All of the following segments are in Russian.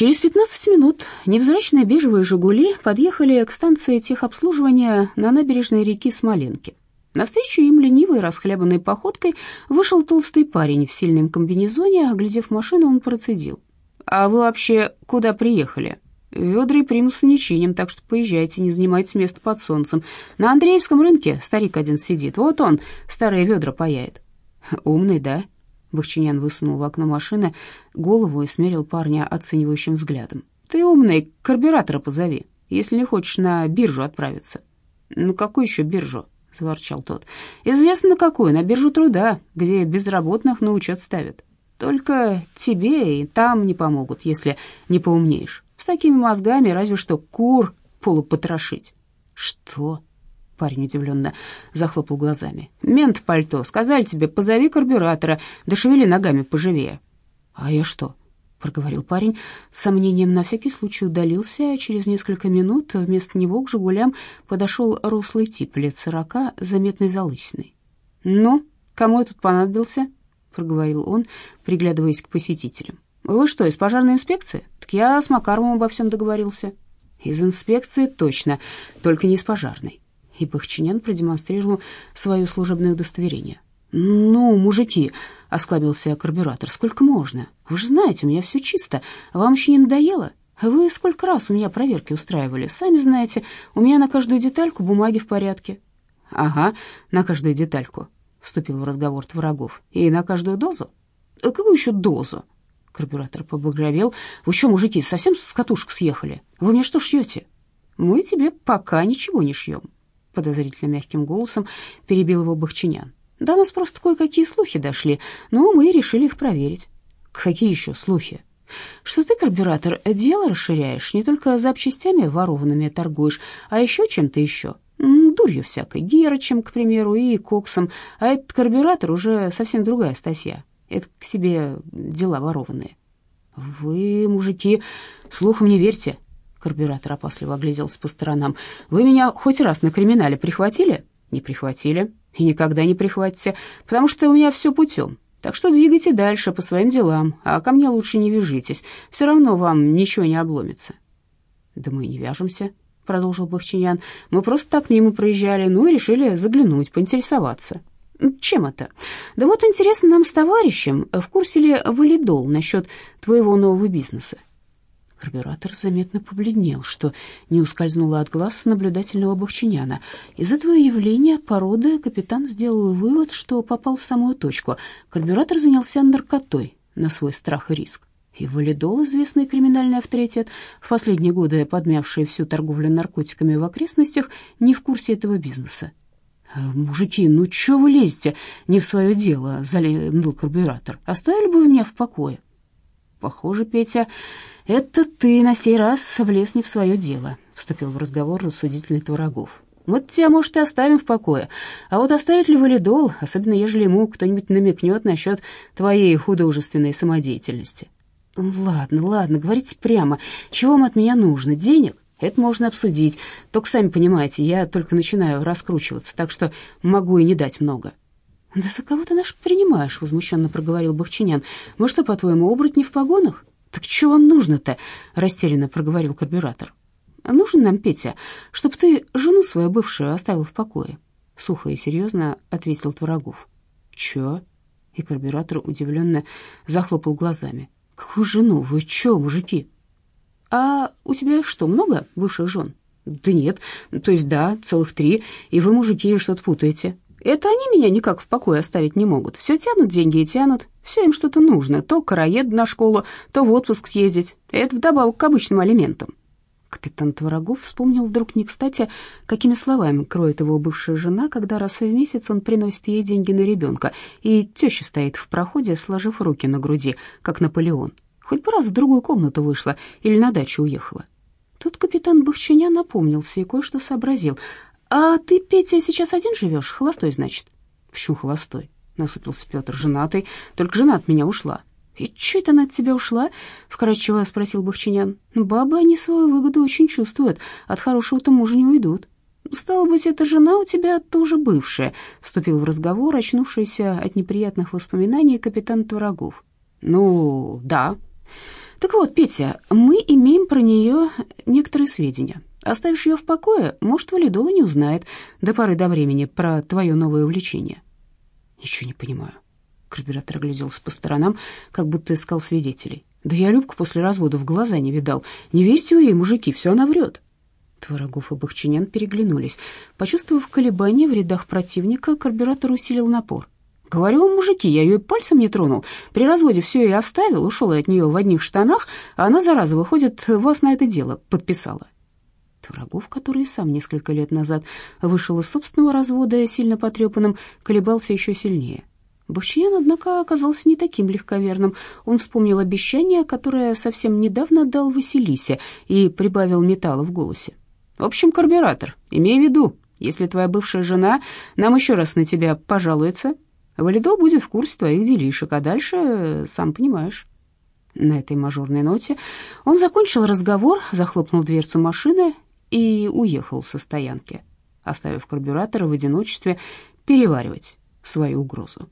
Через 15 минут невзрачные бежевые «Жигули» подъехали к станции техобслуживания на набережной реки Смоленки. Навстречу им ленивой расхлябанной походкой вышел толстый парень в сильном комбинезоне. Оглядев машину, он процедил. «А вы вообще куда приехали?» «Ведра и примус не чиним, так что поезжайте, не занимайте место под солнцем. На Андреевском рынке старик один сидит, вот он старые ведра паяет». «Умный, да?» Бахчинян высунул в окно машины голову и смерил парня оценивающим взглядом. «Ты умный, карбюратора позови, если не хочешь на биржу отправиться». «Ну какую еще биржу?» — заворчал тот. «Известно на какую, на биржу труда, где безработных на учет ставят. Только тебе и там не помогут, если не поумнеешь. С такими мозгами разве что кур полупотрошить». «Что?» Парень удивленно захлопал глазами. «Мент в пальто. Сказали тебе, позови карбюратора, да шевели ногами поживее». «А я что?» — проговорил парень. С сомнением на всякий случай удалился, а через несколько минут вместо него к «Жигулям» подошел рослый тип лет сорока, заметной залысиной. «Ну, кому я тут понадобился?» — проговорил он, приглядываясь к посетителям. «Вы что, из пожарной инспекции? Так я с Макаровым обо всем договорился». «Из инспекции точно, только не из пожарной» и Бахчинян продемонстрировал свое служебное удостоверение. «Ну, мужики», — осклабился карбюратор, — «сколько можно? Вы же знаете, у меня все чисто. Вам еще не надоело? Вы сколько раз у меня проверки устраивали? Сами знаете, у меня на каждую детальку бумаги в порядке». «Ага, на каждую детальку», — вступил в разговор Творогов. «И на каждую дозу?» «А «Какую еще дозу?» Карбюратор побагровел. «Вы что, мужики, совсем с катушек съехали? Вы мне что шьете?» «Мы тебе пока ничего не шьем», подозрительно мягким голосом перебил его Бахчинян. Да нас просто кое-какие слухи дошли, но мы решили их проверить. Какие еще слухи? Что ты, карбюратор, дело расширяешь, не только запчастями ворованными торгуешь, а еще чем-то еще. Дурью всякой, герочем, к примеру, и коксом. А этот карбюратор уже совсем другая статья. Это к себе дела ворованные. Вы, мужики, слухам не верьте, Карбюратор опасливо огляделся по сторонам. «Вы меня хоть раз на криминале прихватили?» «Не прихватили. И никогда не прихватите, потому что у меня все путем. Так что двигайте дальше по своим делам, а ко мне лучше не вяжитесь. Все равно вам ничего не обломится». «Да мы не вяжемся», — продолжил Бахчинян. «Мы просто так мимо проезжали, ну и решили заглянуть, поинтересоваться». «Чем это?» «Да вот интересно нам с товарищем, в курсе ли валидол насчет твоего нового бизнеса?» Карбюратор заметно побледнел, что не ускользнуло от глаз наблюдательного бахчиняна. Из этого явления породы капитан сделал вывод, что попал в самую точку. Карбюратор занялся наркотой на свой страх и риск. И валидол, известный криминальный авторитет, в последние годы подмявший всю торговлю наркотиками в окрестностях, не в курсе этого бизнеса. «Э, «Мужики, ну чё вы лезете? Не в свое дело», — залил карбюратор. «Оставили бы вы меня в покое». «Похоже, Петя, это ты на сей раз влез не в свое дело», — вступил в разговор рассудительный Творогов. «Вот тебя, может, и оставим в покое. А вот оставит ли валидол, особенно ежели ему кто-нибудь намекнет насчет твоей художественной самодеятельности?» «Ладно, ладно, говорите прямо. Чего вам от меня нужно? Денег? Это можно обсудить. Только сами понимаете, я только начинаю раскручиваться, так что могу и не дать много». «Да за кого ты наш принимаешь?» — возмущенно проговорил Бахчинян. «Мы что, по-твоему, оборотни в погонах?» «Так что вам нужно-то?» — растерянно проговорил карбюратор. «Нужен нам, Петя, чтобы ты жену свою бывшую оставил в покое», — сухо и серьезно ответил Творогов. «Чё?» — и карбюратор удивленно захлопал глазами. «Какую жену? Вы чё, мужики?» «А у тебя что, много бывших жен?» «Да нет, то есть да, целых три, и вы, мужики, что-то путаете. Это они меня никак в покое оставить не могут. Все тянут деньги и тянут. Все им что-то нужно. То караед на школу, то в отпуск съездить. Это вдобавок к обычным алиментам. Капитан Творогов вспомнил вдруг не кстати, какими словами кроет его бывшая жена, когда раз в месяц он приносит ей деньги на ребенка, и теща стоит в проходе, сложив руки на груди, как Наполеон. Хоть бы раз в другую комнату вышла или на дачу уехала. Тут капитан Бахчиня напомнился и кое-что сообразил. «А ты, Петя, сейчас один живешь? Холостой, значит?» «Почему холостой?» — насупился Петр. «Женатый. Только жена от меня ушла». «И что это она от тебя ушла?» — вкратчиво спросил Бахчинян. «Бабы, они свою выгоду очень чувствуют. От хорошего-то мужа не уйдут». «Стало быть, эта жена у тебя тоже бывшая», — вступил в разговор очнувшийся от неприятных воспоминаний капитан Творогов. «Ну, да. Так вот, Петя, мы имеем про нее некоторые сведения. Оставишь ее в покое, может, валидола не узнает до поры до времени про твое новое увлечение. Ничего не понимаю. Карбюратор огляделся по сторонам, как будто искал свидетелей. Да я Любку после развода в глаза не видал. Не верьте вы ей, мужики, все она врет. Творогов и Бахчинян переглянулись. Почувствовав колебания в рядах противника, карбюратор усилил напор. «Говорю вам, мужики, я ее пальцем не тронул. При разводе все и оставил, ушел от нее в одних штанах, а она, зараза, выходит, вас на это дело подписала». Творогов, который сам несколько лет назад вышел из собственного развода сильно потрепанным, колебался еще сильнее. Бахчинян, однако, оказался не таким легковерным. Он вспомнил обещание, которое совсем недавно дал Василисе, и прибавил металла в голосе. «В общем, карбюратор, имей в виду, если твоя бывшая жена нам еще раз на тебя пожалуется, Валидол будет в курсе твоих делишек, а дальше, сам понимаешь». На этой мажорной ноте он закончил разговор, захлопнул дверцу машины и уехал со стоянки, оставив карбюратора в одиночестве переваривать свою угрозу.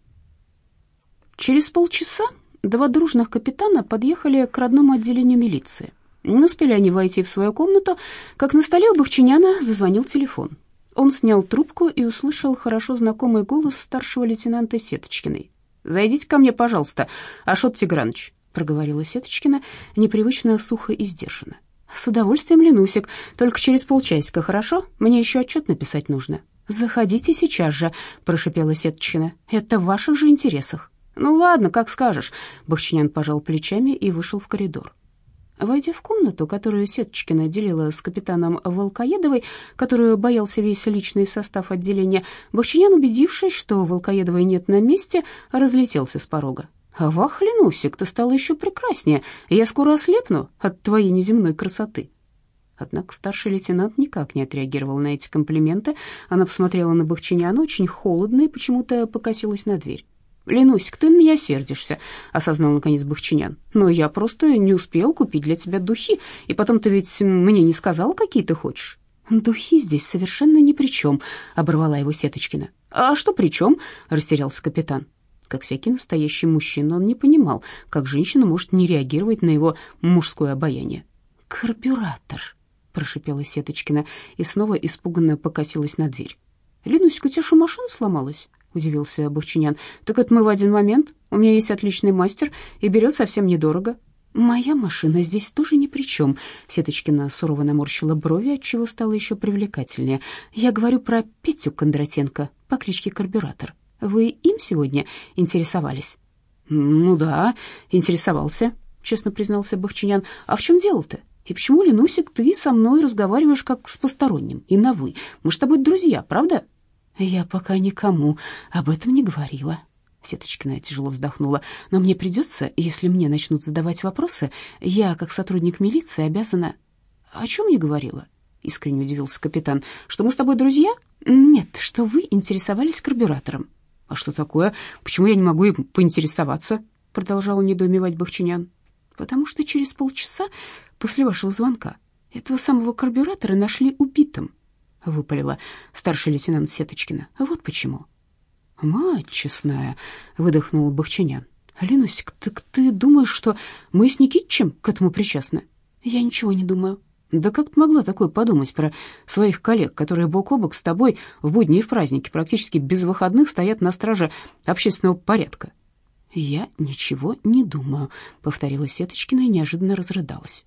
Через полчаса два дружных капитана подъехали к родному отделению милиции. Не успели они войти в свою комнату, как на столе у Бахчиняна зазвонил телефон. Он снял трубку и услышал хорошо знакомый голос старшего лейтенанта Сеточкиной. «Зайдите ко мне, пожалуйста, Ашот Тигранович», — проговорила Сеточкина, непривычно сухо и сдержанно. «С удовольствием, Ленусик, только через полчасика, хорошо? Мне еще отчет написать нужно». «Заходите сейчас же», — прошипела Сеточкина. «Это в ваших же интересах». «Ну ладно, как скажешь», — Бахчинян пожал плечами и вышел в коридор. Войдя в комнату, которую Сеточкина делила с капитаном Волкоедовой, которую боялся весь личный состав отделения, Бахчинян, убедившись, что Волкоедовой нет на месте, разлетелся с порога. «Вах, Ленусик, ты стала еще прекраснее. Я скоро ослепну от твоей неземной красоты». Однако старший лейтенант никак не отреагировал на эти комплименты. Она посмотрела на Бахчиняна очень холодно и почему-то покосилась на дверь. «Ленусик, ты на меня сердишься», — осознал наконец Бахчинян. «Но я просто не успел купить для тебя духи, и потом ты ведь мне не сказал, какие ты хочешь». «Духи здесь совершенно ни при чем», — оборвала его Сеточкина. «А что при чем?» — растерялся капитан. Как всякий настоящий мужчина, он не понимал, как женщина может не реагировать на его мужское обаяние. «Карбюратор», — прошипела Сеточкина и снова испуганно покосилась на дверь. «Ленусик, у тебя что, машина сломалась?» — удивился Бахчинян. «Так это мы в один момент. У меня есть отличный мастер и берет совсем недорого». «Моя машина здесь тоже ни при чем», — Сеточкина сурово наморщила брови, отчего стала еще привлекательнее. «Я говорю про Петю Кондратенко по кличке Карбюратор. Вы им сегодня интересовались?» «Ну да, интересовался», — честно признался Бахчинян. «А в чем дело-то? И почему, Ленусик, ты со мной разговариваешь как с посторонним и на «вы»? Мы с тобой друзья, правда?» «Я пока никому об этом не говорила». Сеточкина тяжело вздохнула. «Но мне придется, если мне начнут задавать вопросы, я, как сотрудник милиции, обязана...» «О чем не говорила?» — искренне удивился капитан. «Что мы с тобой друзья?» «Нет, что вы интересовались карбюратором». «А что такое? Почему я не могу им поинтересоваться?» — продолжал недоумевать Бахчинян. «Потому что через полчаса после вашего звонка этого самого карбюратора нашли убитым выпалила старший лейтенант Сеточкина. Вот почему. Мать честная, выдохнул Бахчинян. Ленусик, так ты думаешь, что мы с Никитичем к этому причастны? Я ничего не думаю. Да как ты могла такое подумать про своих коллег, которые бок о бок с тобой в будни и в праздники практически без выходных стоят на страже общественного порядка? Я ничего не думаю, повторила Сеточкина и неожиданно разрыдалась.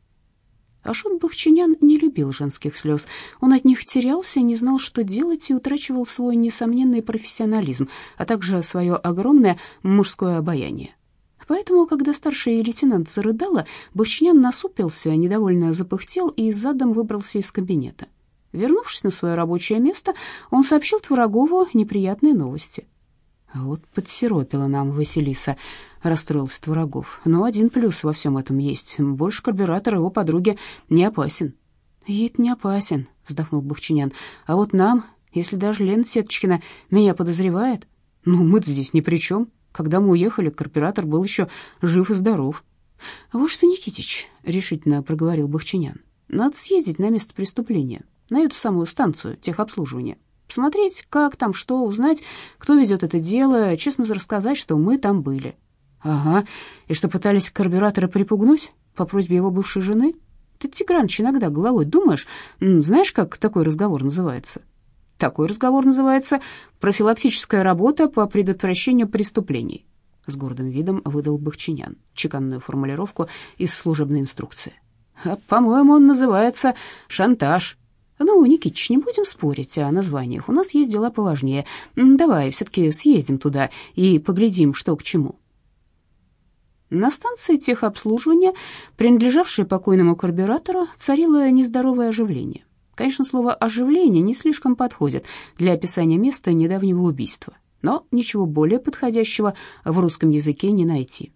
Ашот Бахчинян не любил женских слез. Он от них терялся, не знал, что делать, и утрачивал свой несомненный профессионализм, а также свое огромное мужское обаяние. Поэтому, когда старший лейтенант зарыдала, Бахчинян насупился, недовольно запыхтел и задом выбрался из кабинета. Вернувшись на свое рабочее место, он сообщил Творогову неприятные новости. Вот подсиропила нам Василиса, расстроился Творогов. Но один плюс во всем этом есть. Больше карбюратор его подруги не опасен. Ей не опасен, вздохнул Бахчинян. А вот нам, если даже Лена Сеточкина меня подозревает, ну мы-то здесь ни при чем. Когда мы уехали, карбюратор был еще жив и здоров. Вот что, Никитич, решительно проговорил Бахчинян. Надо съездить на место преступления, на эту самую станцию техобслуживания посмотреть, как там, что, узнать, кто ведет это дело, честно рассказать, что мы там были». «Ага, и что пытались карбюраторы припугнуть?» По просьбе его бывшей жены? Ты, Тиграныч, иногда головой думаешь, знаешь, как такой разговор называется? Такой разговор называется «профилактическая работа по предотвращению преступлений», с гордым видом выдал Бахчинян чеканную формулировку из служебной инструкции. А, по-моему, он называется «шантаж». Ну, Никитич, не будем спорить о названиях. У нас есть дела поважнее. Давай все-таки съездим туда и поглядим, что к чему. На станции техобслуживания, принадлежавшей покойному карбюратору, царило нездоровое оживление. Конечно, слово «оживление» не слишком подходит для описания места недавнего убийства, но ничего более подходящего в русском языке не найти.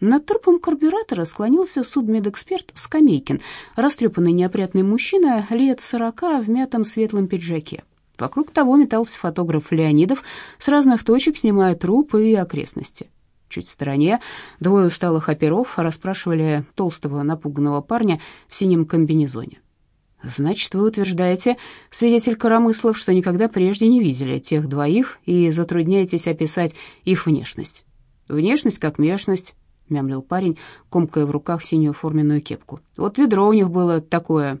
Над трупом карбюратора склонился судмедэксперт Скамейкин, растрепанный неопрятный мужчина лет сорока в мятом светлом пиджаке. Вокруг того метался фотограф Леонидов, с разных точек снимая труп и окрестности. Чуть в стороне двое усталых оперов расспрашивали толстого напуганного парня в синем комбинезоне. «Значит, вы утверждаете, свидетель Коромыслов, что никогда прежде не видели тех двоих и затрудняетесь описать их внешность?» «Внешность как внешность», — мямлил парень, комкая в руках синюю форменную кепку. «Вот ведро у них было такое...»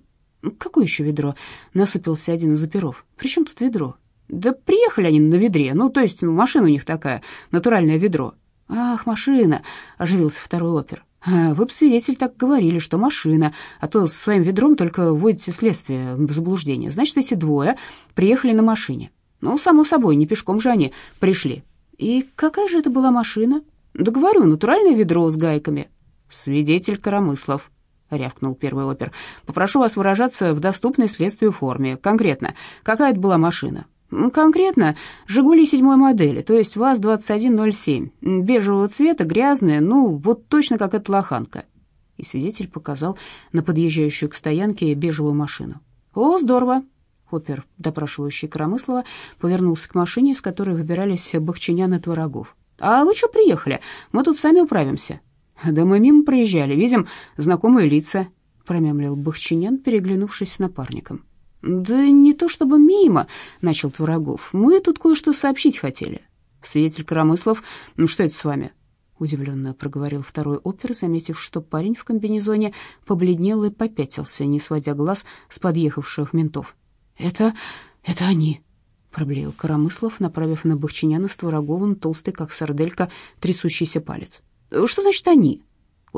«Какое еще ведро?» — насыпался один из оперов. «При чем тут ведро?» «Да приехали они на ведре, ну, то есть машина у них такая, натуральное ведро». «Ах, машина!» — оживился второй опер. «А «Вы б, свидетель, так говорили, что машина, а то с своим ведром только вводите следствие в заблуждение. Значит, эти двое приехали на машине. Ну, само собой, не пешком же они пришли. И какая же это была машина?» «Да говорю, натуральное ведро с гайками». «Свидетель Коромыслов», — рявкнул первый опер. «Попрошу вас выражаться в доступной следствию форме. Конкретно, какая это была машина?» Конкретно «Жигули» седьмой модели, то есть ВАЗ-2107, бежевого цвета, грязная, ну, вот точно как эта лоханка. И свидетель показал на подъезжающую к стоянке бежевую машину. «О, здорово!» Хоппер, допрашивающий Коромыслова, повернулся к машине, с которой выбирались бахчинян и творогов. «А вы что приехали? Мы тут сами управимся». «Да мы мимо проезжали, видим знакомые лица», — промямлил бахчинян, переглянувшись с напарником. «Да не то чтобы мимо», — начал Творогов. «Мы тут кое-что сообщить хотели». «Свидетель Коромыслов, что это с вами?» Удивленно проговорил второй опер, заметив, что парень в комбинезоне побледнел и попятился, не сводя глаз с подъехавших ментов. «Это... это они», — проблеял Коромыслов, направив на Бахчиняна с Твороговым толстый, как сарделька, трясущийся палец. «Что значит «они»?»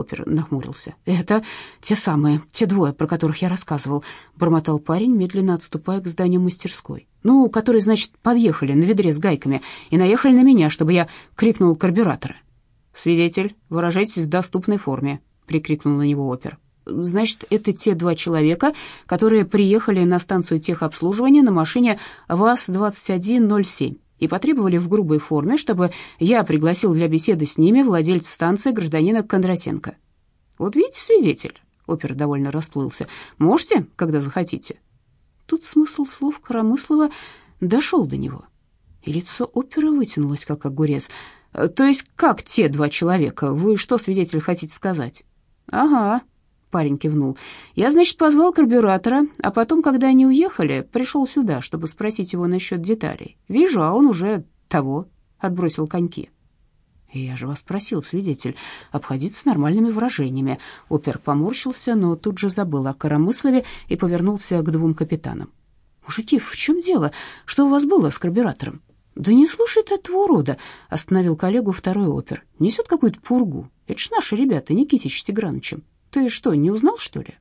Опер нахмурился. «Это те самые, те двое, про которых я рассказывал», — бормотал парень, медленно отступая к зданию мастерской. «Ну, которые, значит, подъехали на ведре с гайками и наехали на меня, чтобы я крикнул карбюратора». «Свидетель, выражайтесь в доступной форме», — прикрикнул на него опер. «Значит, это те два человека, которые приехали на станцию техобслуживания на машине ВАЗ-2107» и потребовали в грубой форме, чтобы я пригласил для беседы с ними владельца станции гражданина Кондратенко. Вот видите, свидетель, опер довольно расплылся. Можете, когда захотите. Тут смысл слов Коромыслова дошел до него, и лицо опера вытянулось, как огурец. То есть как те два человека? Вы что, свидетель, хотите сказать? Ага, Парень кивнул. «Я, значит, позвал карбюратора, а потом, когда они уехали, пришел сюда, чтобы спросить его насчет деталей. Вижу, а он уже того, отбросил коньки». «Я же вас просил, свидетель, обходиться с нормальными выражениями». Опер поморщился, но тут же забыл о коромыслове и повернулся к двум капитанам. «Мужики, в чем дело? Что у вас было с карбюратором?» «Да не слушай ты этого урода», — остановил коллегу второй опер. «Несет какую-то пургу. Это ж наши ребята, Никитич с. Ты что, не узнал, что ли?»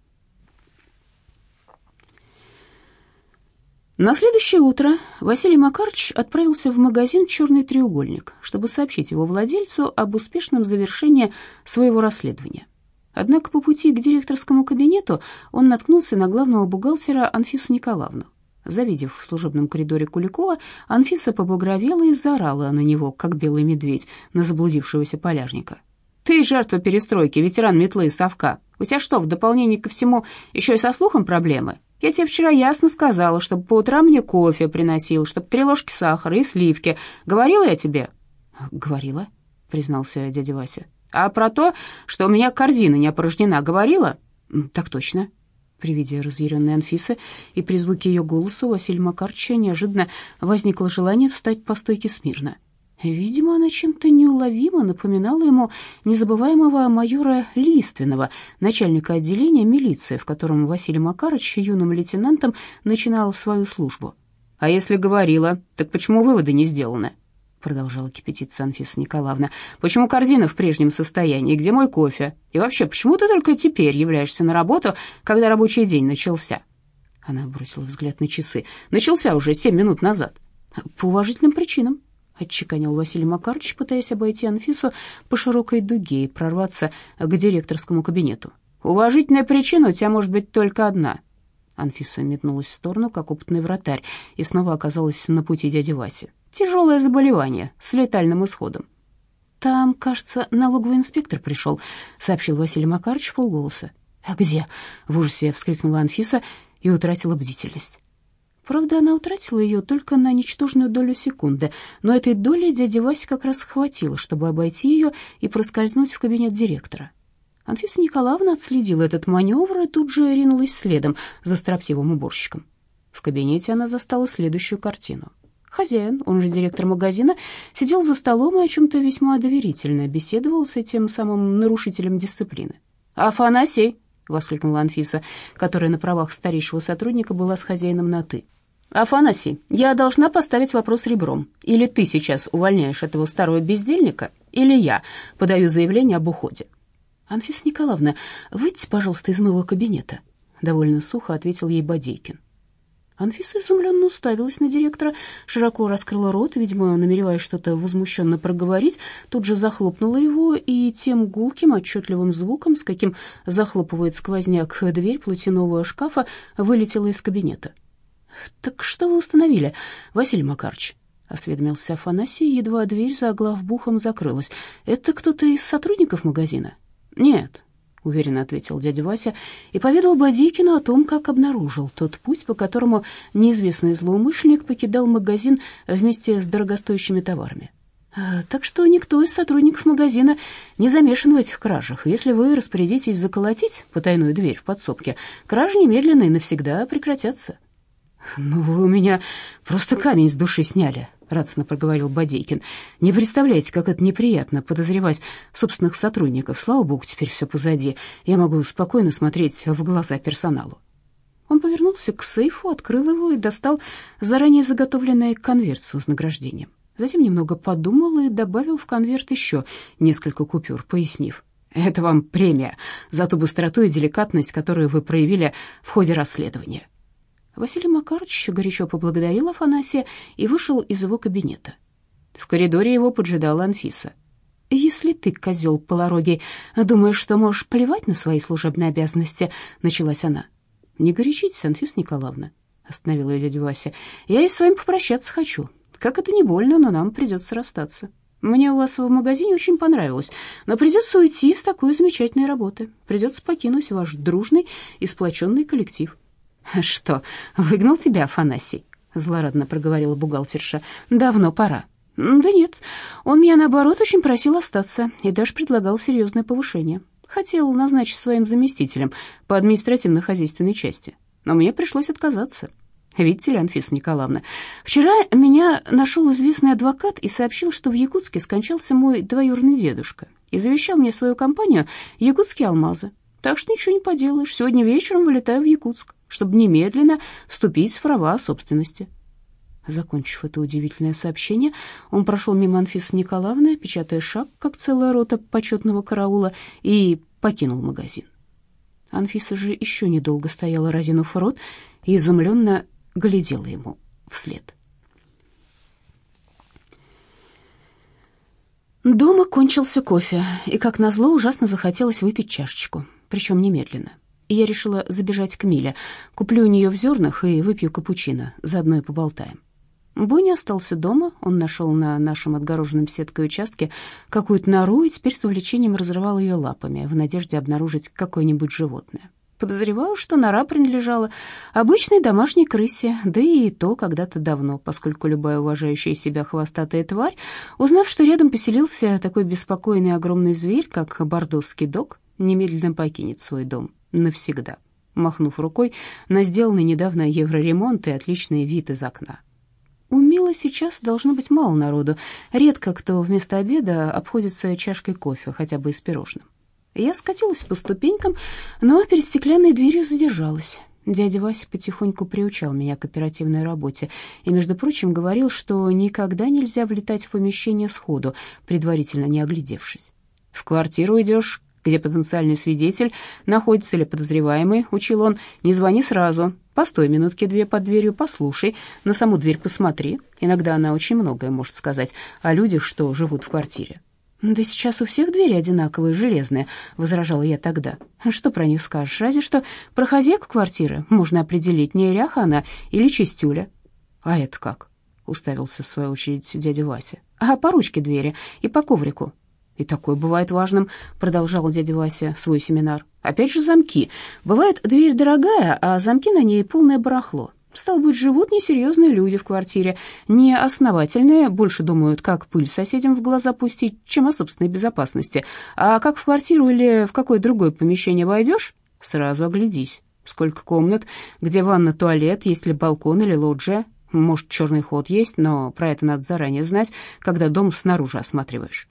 На следующее утро Василий Макарч отправился в магазин «Черный треугольник», чтобы сообщить его владельцу об успешном завершении своего расследования. Однако по пути к директорскому кабинету он наткнулся на главного бухгалтера Анфису Николаевну. Завидев в служебном коридоре Куликова, Анфиса побагровела и заорала на него, как белый медведь, на заблудившегося полярника. Ты жертва перестройки, ветеран метлы и совка. У тебя что, в дополнение ко всему, еще и со слухом проблемы? Я тебе вчера ясно сказала, чтобы по утрам мне кофе приносил, чтобы три ложки сахара и сливки. Говорила я тебе?» «Говорила», — признался дядя Вася. «А про то, что у меня корзина не опорожнена, говорила?» «Так точно». При виде разъяренной Анфисы и при звуке ее голоса у Василия Макарча неожиданно возникло желание встать по стойке смирно. Видимо, она чем-то неуловимо напоминала ему незабываемого майора Лиственного, начальника отделения милиции, в котором Василий Макарович юным лейтенантом начинал свою службу. «А если говорила, так почему выводы не сделаны?» продолжала кипятиться Анфиса Николаевна. «Почему корзина в прежнем состоянии? Где мой кофе? И вообще, почему ты только теперь являешься на работу, когда рабочий день начался?» Она бросила взгляд на часы. «Начался уже семь минут назад». «По уважительным причинам», отчеканил Василий Макарович, пытаясь обойти Анфису по широкой дуге и прорваться к директорскому кабинету. «Уважительная причина у тебя может быть только одна». Анфиса метнулась в сторону, как опытный вратарь, и снова оказалась на пути дяди Васи. «Тяжелое заболевание с летальным исходом». «Там, кажется, налоговый инспектор пришел», — сообщил Василий Макарович полголоса. «А где?» — в ужасе вскрикнула Анфиса и утратила бдительность. Правда, она утратила ее только на ничтожную долю секунды, но этой доли дяде Васе как раз хватило, чтобы обойти ее и проскользнуть в кабинет директора. Анфиса Николаевна отследила этот маневр и тут же ринулась следом за строптивым уборщиком. В кабинете она застала следующую картину. Хозяин, он же директор магазина, сидел за столом и о чем-то весьма доверительно беседовал с этим самым нарушителем дисциплины. «Афанасий!» — воскликнула Анфиса, которая на правах старейшего сотрудника была с хозяином на «ты». «Афанасий, я должна поставить вопрос ребром. Или ты сейчас увольняешь этого старого бездельника, или я подаю заявление об уходе». «Анфиса Николаевна, выйдите, пожалуйста, из моего кабинета», — довольно сухо ответил ей Бодейкин. Анфиса изумленно уставилась на директора, широко раскрыла рот, видимо, намереваясь что-то возмущенно проговорить, тут же захлопнула его, и тем гулким, отчетливым звуком, с каким захлопывает сквозняк дверь платяного шкафа, вылетела из кабинета. «Так что вы установили, Василий Макарович?» — осведомился Афанасий, едва дверь за главбухом закрылась. «Это кто-то из сотрудников магазина?» «Нет», — уверенно ответил дядя Вася и поведал Бодейкину о том, как обнаружил тот путь, по которому неизвестный злоумышленник покидал магазин вместе с дорогостоящими товарами. «А, «Так что никто из сотрудников магазина не замешан в этих кражах. Если вы распорядитесь заколотить потайную дверь в подсобке, кражи немедленно и навсегда прекратятся». «Ну, вы у меня просто камень с души сняли», — радостно проговорил Бодейкин. «Не представляете, как это неприятно подозревать собственных сотрудников. Слава богу, теперь все позади. Я могу спокойно смотреть в глаза персоналу». Он повернулся к сейфу, открыл его и достал заранее заготовленный конверт с вознаграждением. Затем немного подумал и добавил в конверт еще несколько купюр, пояснив. «Это вам премия за ту быстроту и деликатность, которую вы проявили в ходе расследования». Василий Макарович горячо поблагодарил Афанасия и вышел из его кабинета. В коридоре его поджидала Анфиса. «Если ты, козел полорогий, думаешь, что можешь плевать на свои служебные обязанности», — началась она. «Не горячитесь, Анфиса Николаевна», — остановила ее дядя Вася. «Я и с вами попрощаться хочу. Как это не больно, но нам придется расстаться. Мне у вас в магазине очень понравилось, но придется уйти с такой замечательной работы. Придется покинуть ваш дружный и сплоченный коллектив». «Что, выгнал тебя Афанасий?» — злорадно проговорила бухгалтерша. «Давно пора». «Да нет, он меня, наоборот, очень просил остаться и даже предлагал серьезное повышение. Хотел назначить своим заместителем по административно-хозяйственной части, но мне пришлось отказаться». Видите ли, Анфиса Николаевна, вчера меня нашел известный адвокат и сообщил, что в Якутске скончался мой двоюродный дедушка и завещал мне свою компанию «Якутские алмазы». Так что ничего не поделаешь, сегодня вечером вылетаю в Якутск чтобы немедленно вступить в права собственности. Закончив это удивительное сообщение, он прошел мимо Анфисы Николаевны, печатая шаг, как целая рота почетного караула, и покинул магазин. Анфиса же еще недолго стояла, разинув рот, и изумленно глядела ему вслед. Дома кончился кофе, и, как назло, ужасно захотелось выпить чашечку, причем немедленно и я решила забежать к Миле. Куплю у нее в зернах и выпью капучино, заодно и поболтаем. Бонни остался дома, он нашел на нашем отгороженном сеткой участке какую-то нору и теперь с увлечением разрывал ее лапами в надежде обнаружить какое-нибудь животное. Подозреваю, что нора принадлежала обычной домашней крысе, да и то когда-то давно, поскольку любая уважающая себя хвостатая тварь, узнав, что рядом поселился такой беспокойный огромный зверь, как бордосский дог, немедленно покинет свой дом навсегда, махнув рукой на сделанный недавно евроремонт и отличный вид из окна. Умел Мила сейчас должно быть мало народу. Редко кто вместо обеда обходится чашкой кофе, хотя бы с пирожным. Я скатилась по ступенькам, но перед стеклянной дверью задержалась. Дядя Вася потихоньку приучал меня к оперативной работе и, между прочим, говорил, что никогда нельзя влетать в помещение сходу, предварительно не оглядевшись. «В квартиру идешь, где потенциальный свидетель находится или подозреваемый», — учил он, — «не звони сразу, постой минутки две под дверью, послушай, на саму дверь посмотри. Иногда она очень многое может сказать о людях, что живут в квартире. «Да сейчас у всех двери одинаковые, железные», — возражала я тогда. «Что про них скажешь? Разве что про хозяйку квартиры можно определить, неряха она или чистюля». «А это как?» — уставился в свою очередь дядя Вася. «А по ручке двери и по коврику». «И такое бывает важным», — продолжал дядя Вася свой семинар. «Опять же замки. Бывает, дверь дорогая, а замки на ней полное барахло. Стал быть, живут несерьезные люди в квартире, не основательные, больше думают, как пыль соседям в глаза пустить, чем о собственной безопасности. А как в квартиру или в какое другое помещение войдешь, сразу оглядись. Сколько комнат, где ванна, туалет, есть ли балкон или лоджия. Может, черный ход есть, но про это надо заранее знать, когда дом снаружи осматриваешь.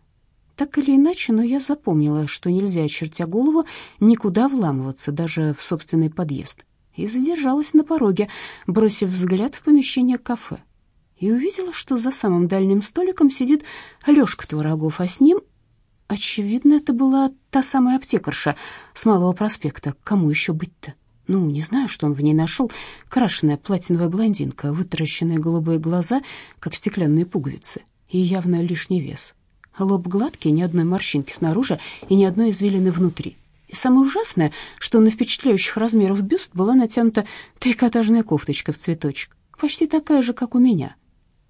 Так или иначе, но я запомнила, что нельзя, чертя голову, никуда вламываться, даже в собственный подъезд и задержалась на пороге, бросив взгляд в помещение кафе. И увидела, что за самым дальним столиком сидит Алёшка Творогов, а с ним... Очевидно, это была та самая аптекарша с Малого проспекта. Кому еще быть-то? Ну, не знаю, что он в ней нашел. Крашеная платиновая блондинка, вытаращенные голубые глаза, как стеклянные пуговицы, и явно лишний вес. Лоб гладкий, ни одной морщинки снаружи и ни одной извилины внутри. И самое ужасное, что на впечатляющих размеров бюст была натянута трикотажная кофточка в цветочек, почти такая же, как у меня.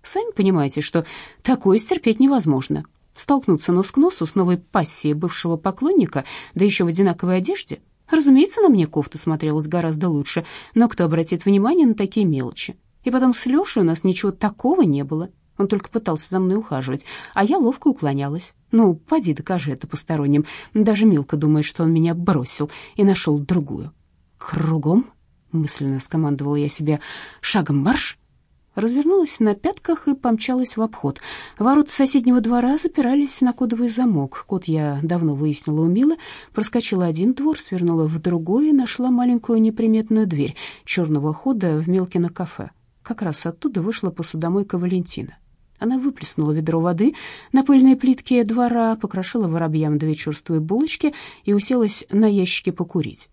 Сами понимаете, что такое стерпеть невозможно. Столкнуться нос к носу с новой пассией бывшего поклонника, да еще в одинаковой одежде. Разумеется, на мне кофта смотрелась гораздо лучше, но кто обратит внимание на такие мелочи? И потом с Лешей у нас ничего такого не было. Он только пытался за мной ухаживать, а я ловко уклонялась. Ну, поди докажи это посторонним. Даже Милка думает, что он меня бросил и нашел другую. «Кругом?» — мысленно скомандовала я себе. «Шагом марш!» Развернулась на пятках и помчалась в обход. Ворота соседнего двора запирались на кодовый замок. Код я давно выяснила у Милы. Проскочила один двор, свернула в другой и нашла маленькую неприметную дверь черного хода в Милкино кафе. Как раз оттуда вышла посудомойка Валентина. Она выплеснула ведро воды на пыльные плитки двора, покрошила воробьям две черствые булочки и уселась на ящике покурить.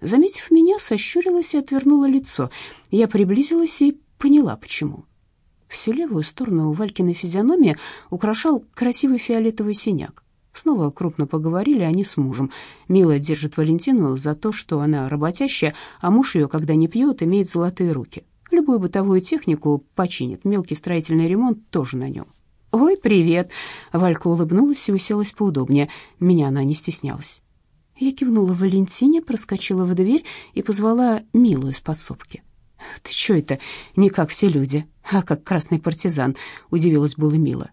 Заметив меня, сощурилась и отвернула лицо. Я приблизилась и поняла, почему. Всю левую сторону у Валькиной физиономии украшал красивый фиолетовый синяк. Снова крупно поговорили они с мужем. Мила держит Валентину за то, что она работящая, а муж ее, когда не пьет, имеет золотые руки. Любую бытовую технику починит, мелкий строительный ремонт тоже на нем. «Ой, привет!» Валька улыбнулась и уселась поудобнее. Меня она не стеснялась. Я кивнула Валентине, проскочила в дверь и позвала Милу из подсобки. «Ты что это? Не как все люди, а как красный партизан», — удивилась была Мила.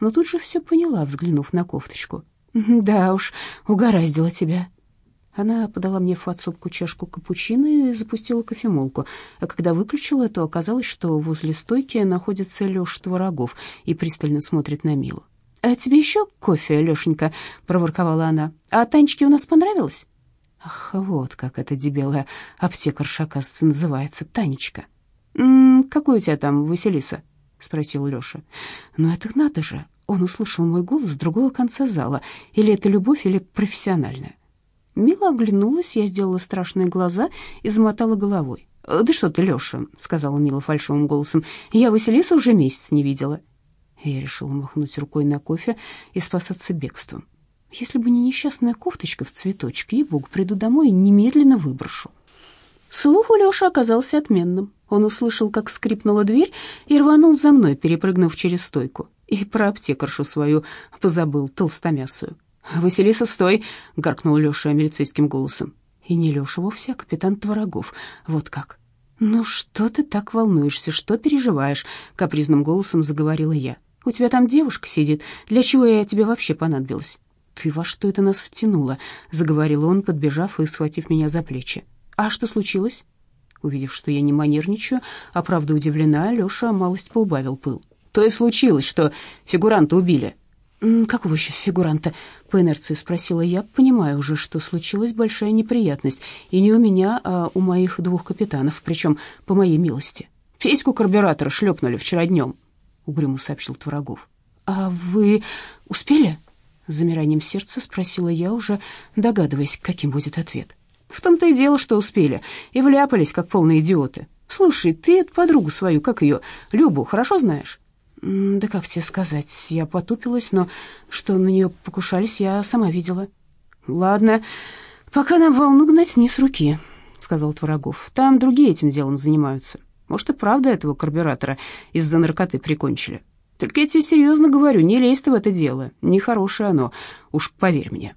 Но тут же все поняла, взглянув на кофточку. «Да уж, угораздило тебя. Она подала мне в подсобку чашку капучино и запустила кофемолку. А когда выключила, то оказалось, что возле стойки находится Лёша Творогов и пристально смотрит на Милу. «А тебе еще кофе, Лёшенька?» — проворковала она. «А Танечке у нас понравилось?» «Ах, вот как эта дебелая аптекарша, оказывается, называется Танечка». «М -м, «Какой у тебя там Василиса?» — спросил Лёша. «Ну это надо же!» Он услышал мой голос с другого конца зала. Или это любовь, или профессиональная. Мила оглянулась, я сделала страшные глаза и замотала головой. «Да что ты, Лёша», — сказала Мила фальшивым голосом, — «я Василису уже месяц не видела». Я решила махнуть рукой на кофе и спасаться бегством. Если бы не несчастная кофточка в цветочке, ей-богу, приду домой и немедленно выброшу. Слух у Лёши оказался отменным. Он услышал, как скрипнула дверь, и рванул за мной, перепрыгнув через стойку. И про аптекаршу свою позабыл, толстомясую. «Василиса, стой!» — гаркнул Лёша милицейским голосом. И не Лёша вовсе, а капитан Творогов. Вот как. «Ну что ты так волнуешься, что переживаешь?» — капризным голосом заговорила я. «У тебя там девушка сидит. Для чего я тебе вообще понадобилась?» «Ты во что это нас втянула?» — заговорил он, подбежав и схватив меня за плечи. «А что случилось?» Увидев, что я не манерничаю, а правда удивлена, Леша малость поубавил пыл. То и случилось, что фигуранта убили. «Какого еще фигуранта?» — по инерции спросила я, понимая уже, что случилась большая неприятность, и не у меня, а у моих двух капитанов, причем по моей милости. «Петьку карбюратора шлепнули вчера днем», — угрюмо сообщил Творогов. «А вы успели?» — замиранием сердца спросила я, уже догадываясь, каким будет ответ. «В том-то и дело, что успели, и вляпались, как полные идиоты. Слушай, ты эту подругу свою, как ее, Любу, хорошо знаешь?» Да как тебе сказать, я потупилась, но что на нее покушались, я сама видела. Ладно, пока нам волну гнать не с руки, сказал Творогов. Там другие этим делом занимаются. Может, и правда этого карбюратора из-за наркоты прикончили. Только я тебе серьезно говорю, не лезь ты в это дело. Нехорошее оно, уж поверь мне.